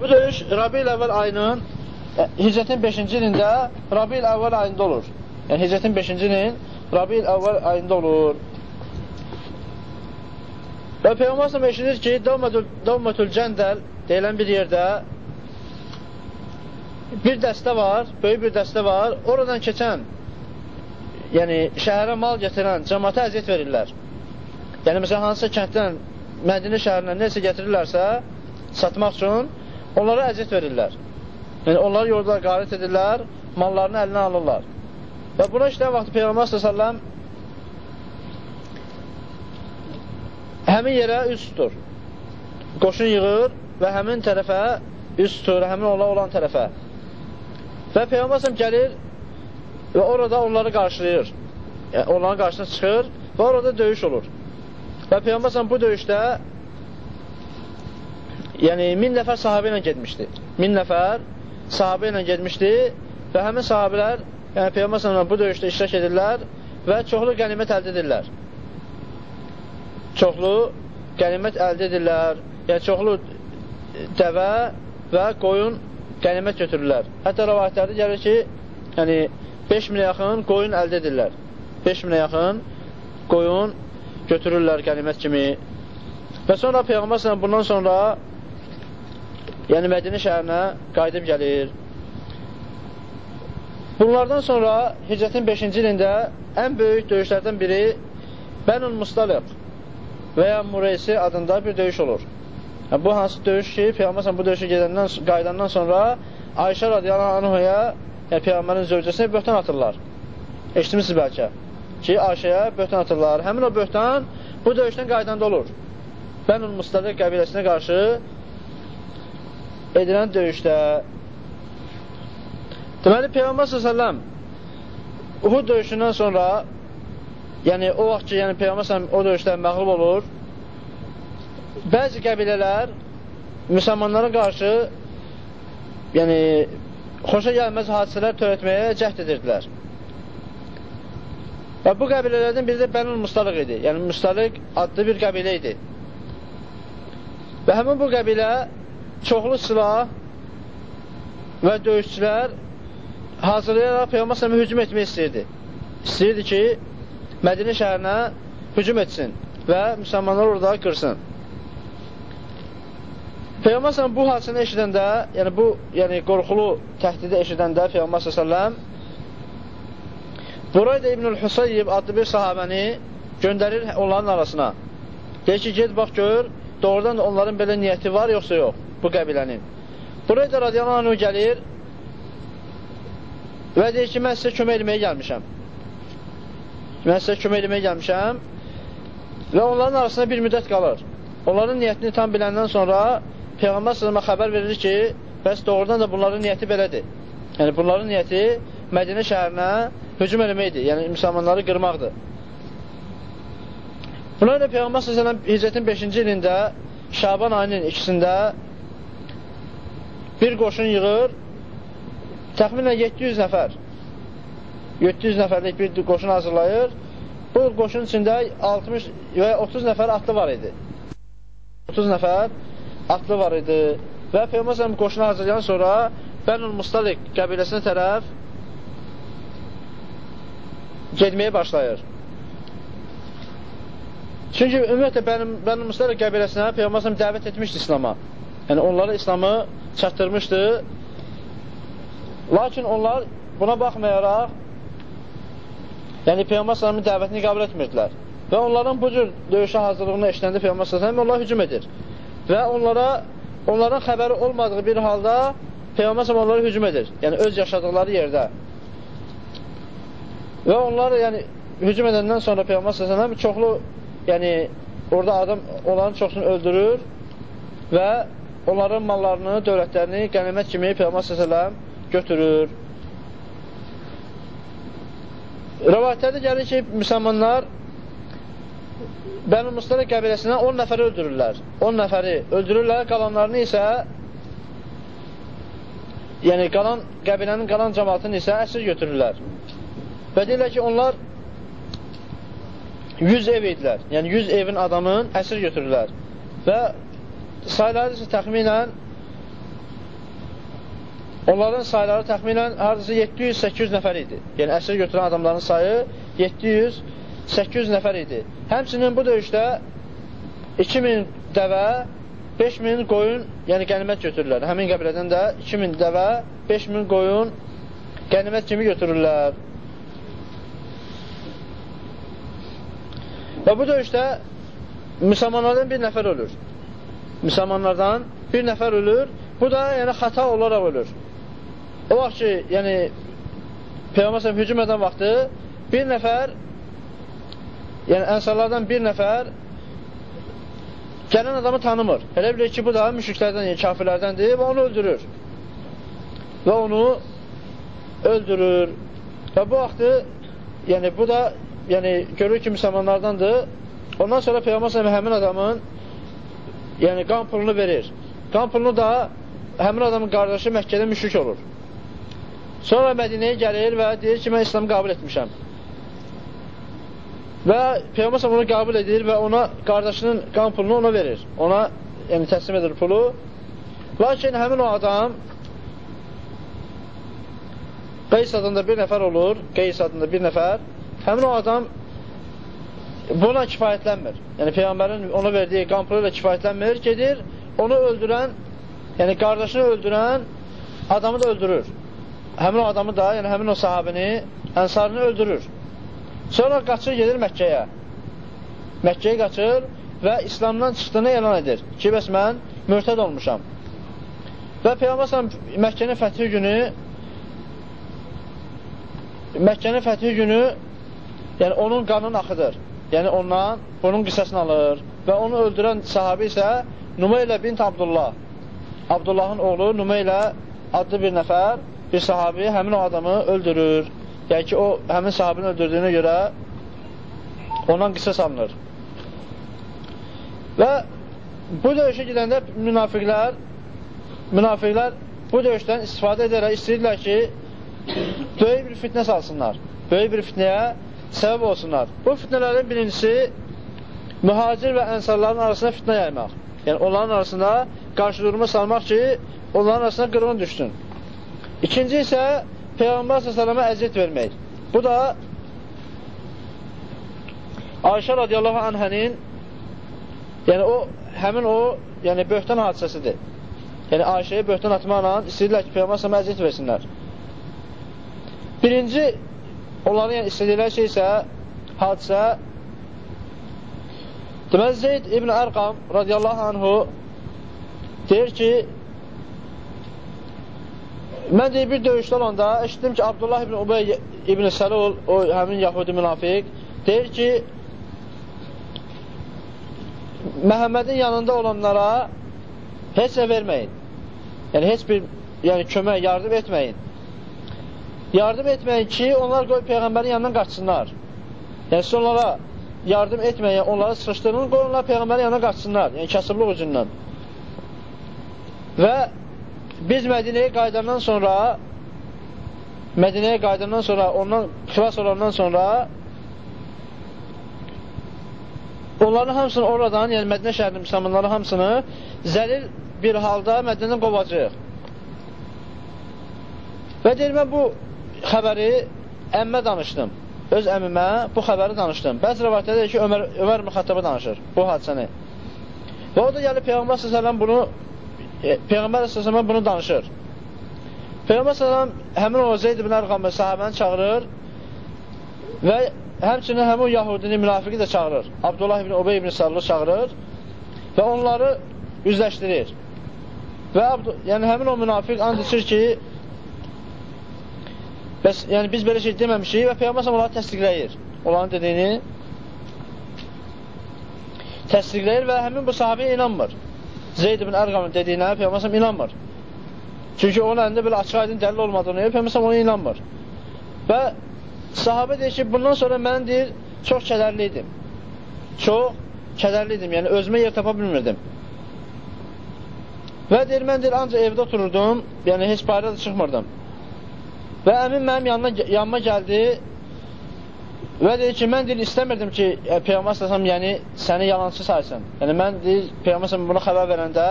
Bu döyüş Rabi'l əvvəl ayının e, Hicrətin 5-ci ilində Rabi'l əvvəl ayında olur. Yəni Hicrətin 5-ci ilin Rabi'l əvvəl ayında olur. Və Peyğəmbər sallallahu eşidir ki, Davmatül Cəndəl deyilən bir yerdə bir dəstə var, böyük bir dəstə var. Oradan keçən, yəni şəhərə mal gətirən cəmaata əziyyət verirlər. Yəni məsələn hansısa kənddən Mədinə şəhərindən nəsə gətirirlərsə, satmaq üçün onlara əziyyət verirlər. Yəni onları yolda qarət edirlər, mallarını əlinə alırlar. Və buna işləyən vaxtı Peyğəmbər s.ə.v həmin yerə üst tutur. Qoşun yığır və həmin tərəfə üst tutur, həmin ola olan tərəfə. Və Peyğəmbər s.ə.v gəlir və orada onları qarşılayır. Yəni, onların qarşısına çıxır və orada döyüş olur. Və Peyğəmbər s.ə.v bu döyüşdə yəni min nəfər sahabə ilə getmişdi. Min nəfər sahabə ilə getmişdi və həmin sahabələr yəni Peyğəmbər sallallahu bu döyüşdə iştirak edirlər və çoxlu qənimət əldə edirlər. Çoxlu qənimət əldə edirlər. Yəni çoxlu dəvə və qoyun qənimət götürürlər. Hətta rəvayətlərdə gəlir ki, yəni 5000-ə yaxın qoyun əldə edirlər. 5000-ə yaxın qoyun götürürlər qənimət kimi. Və sonra Peyğəmbər sallallahu bundan sonra yəni Mədinə şəhərinə qayıdıb gəlir. Bunlardan sonra Hicrətin 5-ci ilində ən böyük döyüşlərdən biri Bənul Mustaliq və ya Mureysi adında bir döyüş olur. Yəni, bu hansı döyüş ki, Peyğəmbər bu döyüşə gedəndən, qayıdandan sonra Ayşə radiyallahu anhuya, yəni Peyğəmbərin zövcəsinə böhtan atırlar. Eşitmişsiniz bəlkə ki, Ayşəyə böhtan atırlar. Həmin o böhtan bu döyüşdən qaydanda olur. Bənul Mustaliq qəbiləsinə qarşı edilən döyüşdə deməli Peyğəmbər s.ə.v Uhud döyüşündən sonra yəni o vaxt ki, yəni Peyğəmbər s.ə.v o döyüşdə məğlub olur bəzi qəbilələr müsəlmanlara qarşı yəni xoşa gəlməz hadisələr törətməyə cəhd edirdilər. Və bu qəbilələrdən biri də Bənul Mustaliq idi. Yəni Mustaliq adlı bir qəbilə idi. Və həmin bu qəbilə çoxlu silah və döyüşçülər hazırlayaraq Peyğəmbər sələmə hücum etmək istəyirdi. İstəyirdi ki, Mədinə şəhərinə hücum etsin və müsəlmanlar orada qırsın. Peyğəmbər sələm bu hadisəni eşidəndə, yəni bu yəni qorxulu təhdidi eşidəndə Peyğəmbər sələm Burayda İbnül Hüseyyib adlı bir sahabəni göndərir onların arasına. Deyir ki, ged bax gör, doğrudan da onların belə niyyəti var, yoxsa yox bu qəbilənin. Buraya da radiyallahu anh gəlir və deyir ki, mən sizə kömək eləməyə gəlmişəm. Mən sizə kömək eləməyə gəlmişəm və onların arasında bir müddət qalır. Onların niyyətini tam biləndən sonra Peyğəmbər sələmə xəbər verir ki, bəs doğrudan da bunların niyyəti belədir. Yəni, bunların niyyəti Mədinə şəhərinə hücum eləməkdir, yəni müsəlmanları qırmaqdır. Buna görə Peyğəmbər sələmə hicrətin 5-ci ilində Şaban ayının ikisində bir qoşun yığır, təxminən 700 nəfər, 700 nəfərlik bir qoşun hazırlayır. Bu qoşun içində 60 və 30 nəfər atlı var idi. 30 nəfər atlı var idi. Və Peyğəmbər qoşunu hazırlayan sonra Bənul Mustalik qəbiləsinə tərəf getməyə başlayır. Çünki ümumiyyətlə Bənul Mustalik qəbiləsinə Peyğəmbər dəvət etmişdi İslama. Yəni onlara İslamı çatdırmışdı. Lakin onlar buna baxmayaraq yəni Peyğəmbər sallamın dəvətini qəbul etmirdilər. Və onların bu cür döyüşə hazırlığını eşidəndə Peyğəmbər sallam onlar hücum edir. Və onlara onların xəbəri olmadığı bir halda Peyğəmbər sallam onlara hücum edir. Yəni öz yaşadıqları yerdə. Və onlar yəni hücum edəndən sonra Peyğəmbər sallam çoxlu yəni orada adam onların çoxsunu öldürür və onların mallarını, dövlətlərini qənimət kimi Peyğəmbər s.ə.v götürür. Rəvayətlərdə gəlir ki, müsəlmanlar Bəni Mustara qəbiləsindən 10 nəfəri öldürürlər. 10 nəfəri öldürürlər, qalanlarını isə yəni qalan qəbilənin qalan cəmatını isə əsir götürürlər. Və deyirlər ki, onlar 100 ev idilər. Yəni 100 evin adamın əsir götürürlər. Və sayları isə təxminən onların sayıları təxminən hardasa 700-800 nəfər idi. Yəni əsir götürən adamların sayı 700-800 nəfər idi. Həmçinin bu döyüşdə 2000 dəvə, 5000 qoyun, yəni qənimət götürürlər. Həmin qəbilədən də 2000 dəvə, 5000 qoyun qənimət kimi götürürlər. Və bu döyüşdə müsəlmanlardan bir nəfər ölür. Müsəlmanlardan bir nəfər ölür. Bu da yəni xəta olaraq ölür. O vaxt ki, yəni Peyğəmbər hücum edən vaxtı bir nəfər yəni ənsarlardan bir nəfər gələn adamı tanımır. Elə bilir ki, bu da müşriklərdən, yəni kafirlərdəndir və onu öldürür. Və onu öldürür. Və bu vaxtı yəni bu da yəni görür ki, müsəlmanlardandır. Ondan sonra Peyğəmbər həmin adamın yəni qan pulunu verir. Qan pulunu da həmin adamın qardaşı Məkkədə müşrik olur. Sonra Mədinəyə gəlir və deyir ki, mən İslamı qəbul etmişəm. Və Peyğəmbər onu qəbul edir və ona qardaşının qan pulunu ona verir. Ona yəni təslim edir pulu. Lakin həmin o adam Qeys adında bir nəfər olur. Qeys adında bir nəfər həmin o adam buna kifayətlənmir. Yəni Peyğəmbərin ona verdiyi qan pulu ilə kifayətlənmir, gedir, onu öldürən, yəni qardaşını öldürən adamı da öldürür. Həmin o adamı da, yəni həmin o sahabini, ənsarını öldürür. Sonra qaçır, gedir Məkkəyə. Məkkəyə qaçır və İslamdan çıxdığını elan edir ki, bəs mən mürtəd olmuşam. Və Peyğəmbər Məkkənin fəthi günü Məkkənin fəthi günü Yəni onun qanın axıdır. Yəni ondan bunun qisasını alır. Və onu öldürən sahabi isə Numeylə bint Abdullah. Abdullahın oğlu Numeylə adlı bir nəfər, bir sahabi həmin o adamı öldürür. Yəni ki, o həmin sahabini öldürdüyünə görə ondan qisas alınır. Və bu döyüşə gedəndə münafiqlər münafiqlər bu döyüşdən istifadə edərək istəyirlər ki, böyük bir fitnə salsınlar. Böyük bir fitnəyə səbəb olsunlar. Bu fitnələrin birincisi mühacir və ənsarların arasında fitnə yaymaq. Yəni onların arasında qarşı durma salmaq ki, onların arasında qırğın düşsün. İkinci isə Peyğəmbər s.ə.və əziyyət vermək. Bu da Ayşə radiyallahu anhənin yəni o, həmin o yəni böhtan hadisəsidir. Yəni Ayşəyə böhtan atmaqla istəyirlər ki, Peyğəmbər s.ə.və əziyyət versinlər. Birinci Onların yəni, istədikləri şey isə hadisə deməli Zeyd İbn Ərqam radiyallahu anhu deyir ki mən deyir bir döyüşdə olanda eşitdim ki Abdullah İbn Ubey İbn Səlul o həmin Yahudi münafiq deyir ki Məhəmmədin yanında olanlara heç nə verməyin. Yəni heç bir yəni kömək, yardım etməyin yardım etməyin ki, onlar qoy Peyğəmbərin yanından qaçsınlar. Yəni, siz onlara yardım etməyin, onları sıxışdırın, qoy onlar Peyğəmbərin yanına qaçsınlar. Yəni, kasıblıq ucundan. Və biz Mədinəyə qaydandan sonra Mədinəyə qaydandan sonra, ondan xilas olandan sonra onların hamısını oradan, yəni Mədinə şəhərinin müsəlmanları hamısını zəlil bir halda Mədinədən qovacaq. Və deyir, mən bu xəbəri əmmə danışdım. Öz əmimə bu xəbəri danışdım. Bəzi rəvayətdə deyir ki, Ömər, Ömər Müxəttəbə danışır bu hadisəni. Və o da gəlib Peyğəmbər s.ə.v bunu e, Peyğəmbər s.ə.v bunu danışır. Peyğəmbər s.ə.v həmin o Zeyd ibn Ərqamı sahabəni çağırır və həmçinin həmin Yahudini, münafiqi də çağırır. Abdullah ibn Ubey ibn Sallı çağırır və onları üzləşdirir. Və yəni həmin o münafiq and içir ki, Bəs yəni biz belə şey deməmişik və Peyğəmbər onları təsdiqləyir. Onların dediyini təsdiqləyir və həmin bu sahabəyə inanmır. Zeyd ibn Ərqamın dediyinə Peyğəmbər inanmır. Çünki onun əlində belə açıq aydın dəlil olmadığını Peyğəmbər ona inanmır. Və sahabə deyir ki, bundan sonra mən deyir, çox kədərli idim. Çox kədərli idim, yəni özümə yer tapa bilmirdim. Və deyir, mən deyir, ancaq evdə otururdum, yəni heç bayra da çıxmırdım. Və əmim mənim yanına, yanıma gəldi və dedi ki, mən deyir, istəmirdim ki, e, Peyğəmbər səsəm, yəni səni yalancı saysın. Yəni mən deyir, Peyğəmbər səsəm buna xəbər verəndə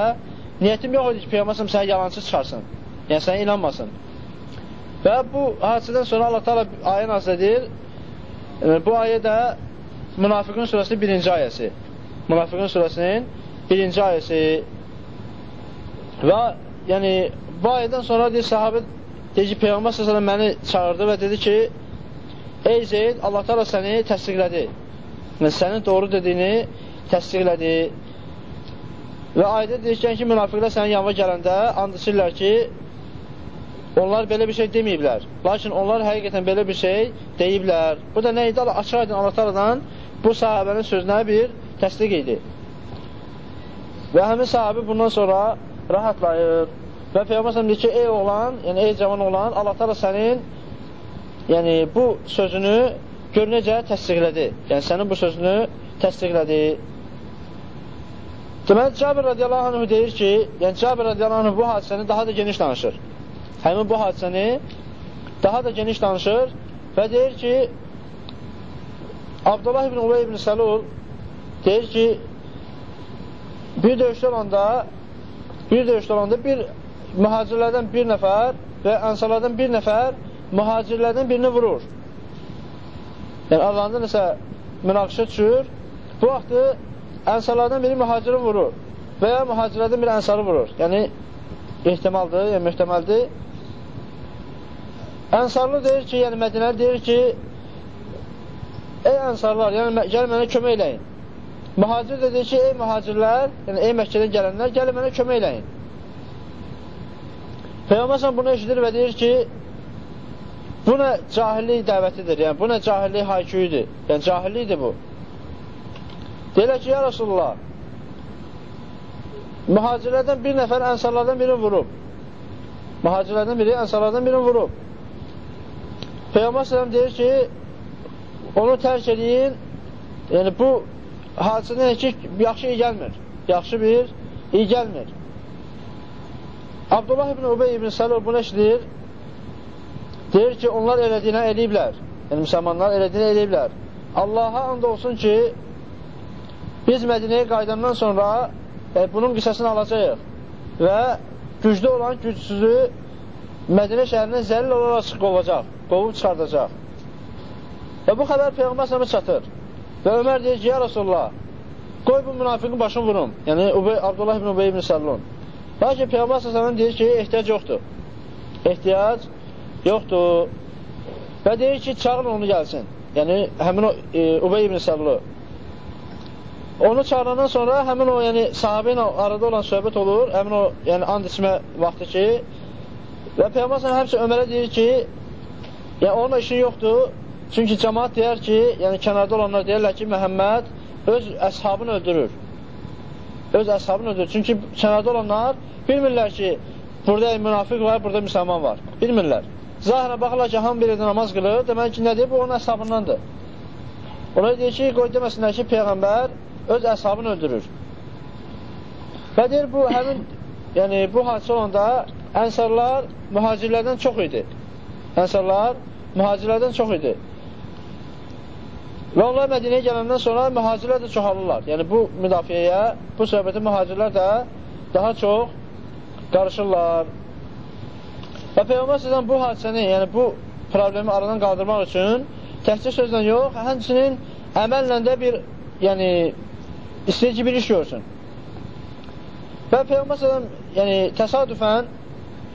niyyətim yox idi ki, Peyğəmbər səsəm səni yalancı çıxarsın. Yəni, sənə inanmasın. Və bu hadisədən sonra Allah Taala ayə nazil edir. E, bu ayə də Münafiqun surəsinin birinci ayəsi. Münafiqun surəsinin birinci ayəsi. Və yəni bu ayədən sonra deyir, sahabə deyir ki, Peyğəmbər s.ə.v məni çağırdı və dedi ki, ey Zeyd, Allah Taala səni təsdiqlədi. Yəni, sənin doğru dediyini təsdiqlədi. Və ayədə deyirkən ki, münafiqlər sənin yanına gələndə and içirlər ki, onlar belə bir şey deməyiblər. Lakin onlar həqiqətən belə bir şey deyiblər. Bu da nə idi? Açıq aydın Allah Taaladan bu sahabənin sözünə bir təsdiq idi. Və həmin sahabi bundan sonra rahatlayır. Və Peyğəmbər deyir ki, ey oğlan, yəni ey cavan oğlan, Allah Taala sənin yəni bu sözünü gör necə təsdiqlədi. Yəni sənin bu sözünü təsdiqlədi. Deməli, Cabir radiyallahu anh deyir ki, yəni Cabir radiyallahu anh bu hadisəni daha da geniş danışır. Həmin bu hadisəni daha da geniş danışır və deyir ki, Abdullah ibn Ubey ibn Səlul deyir ki, bir döyüşdə olanda bir döyüşdə olanda bir mühacirlərdən bir nəfər və ənsarlardan bir nəfər mühacirlərdən birini vurur. Yəni, aralarında nəsə münaqişə düşür. Bu vaxtı ənsarlardan biri mühaciri vurur və ya mühacirlərdən biri ənsarı vurur. Yəni, ehtimaldır, yəni mühtəməldir. Ənsarlı deyir ki, yəni Mədinəli deyir ki, ey ənsarlar, yəni gəl mənə kömək eləyin. Mühacir də deyir ki, ey mühacirlər, yəni ey Məkkədən gələnlər, gəlin mənə kömək eləyin. Peyğəmbər bunu eşidir və deyir ki, bu nə cahillik dəvətidir, yəni bu nə cahillik hayküyüdür, yəni cahillikdir bu. Deyirlər ki, ya Rasulullah, mühacirlərdən bir nəfər ənsarlardan birini vurub. Mühacirlərdən biri ənsarlardan birini vurub. Peyğəmbər sələm deyir ki, onu tərk edin, yəni bu hadisədən ki, yaxşı iyi gəlmir. Yaxşı bir iyi gəlmir. Abdullah ibn Ubey ibn Səlur bunu eşidir. Deyir ki, onlar elədiyinə eləyiblər. Yəni, müsəlmanlar elədiyinə eləyiblər. Allaha and olsun ki, biz Mədinəyə qaydandan sonra e, bunun qisasını alacaq və güclü olan gücsüzü Mədinə şəhərindən zəlil olaraq qovacaq, qovub çıxardacaq. Və bu xəbər Peyğəmbər sələmə çatır. Və Ömər deyir ki, ya Rasulullah, qoy bu münafiqin başını vurum. Yəni, Ubey, Abdullah ibn Ubey ibn Səllun. Lakin Peyğəmbər sələmə deyir ki, ehtiyac yoxdur. Ehtiyac yoxdur. Və deyir ki, çağırın onu gəlsin. Yəni, həmin o e, Ubey ibn Səllu. Onu çağırandan sonra həmin o, yəni, sahabə ilə arada olan söhbət olur. Həmin o, yəni, and içmə vaxtı ki, Və Peyğəmbər səhəm həmçə Ömərə deyir ki, yəni onun işin yoxdur. Çünki cəmaat deyər ki, yəni kənarda olanlar deyərlər ki, Məhəmməd öz əshabını öldürür. Öz əshabını öldürür. Çünki kənarda olanlar bilmirlər ki, burada münafiq var, burada müsəlman var. Bilmirlər. Zahirə baxırlar ki, hamı bir yerdə namaz qılır, deməli ki, nədir? Bu onun əshabındandır. Ona deyir ki, qoy deməsinlər ki, Peyğəmbər öz əshabını öldürür. Və deyir, bu həmin, yəni bu hadisə olanda ənsarlar mühacirlərdən çox idi. Ənsarlar mühacirlərdən çox idi. Və onlar Mədinəyə gələndən sonra mühacirlər də çoxalırlar. Yəni bu müdafiəyə, bu söhbətə mühacirlər də daha çox qarışırlar. Və Peyğəmbər sizdən bu hadisəni, yəni bu problemi aradan qaldırmaq üçün təhcə sözlə yox, həmçinin əməllə də bir, yəni istəyir ki, bir iş görsün. Və Peyğəmbər sizdən, yəni təsadüfən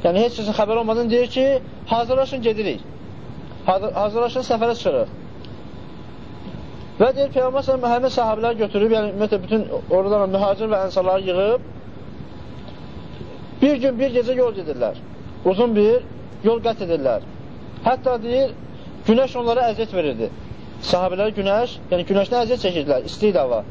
Yəni, heç kəsin xəbər olmadan deyir ki, hazırlaşın, gedirik. Hazırlaşın, səfərə çıxırıq. Və deyir, Peyğəmbər sələm həmin sahabilər götürüb, yəni ümumiyyətlə bütün oradan mühacir və ənsarları yığıb, bir gün, bir gecə yol gedirlər. Uzun bir yol qət edirlər. Hətta deyir, günəş onlara əziyyət verirdi. Sahabələr günəş, yəni günəşdən əziyyət çəkirdilər, isti idi hava.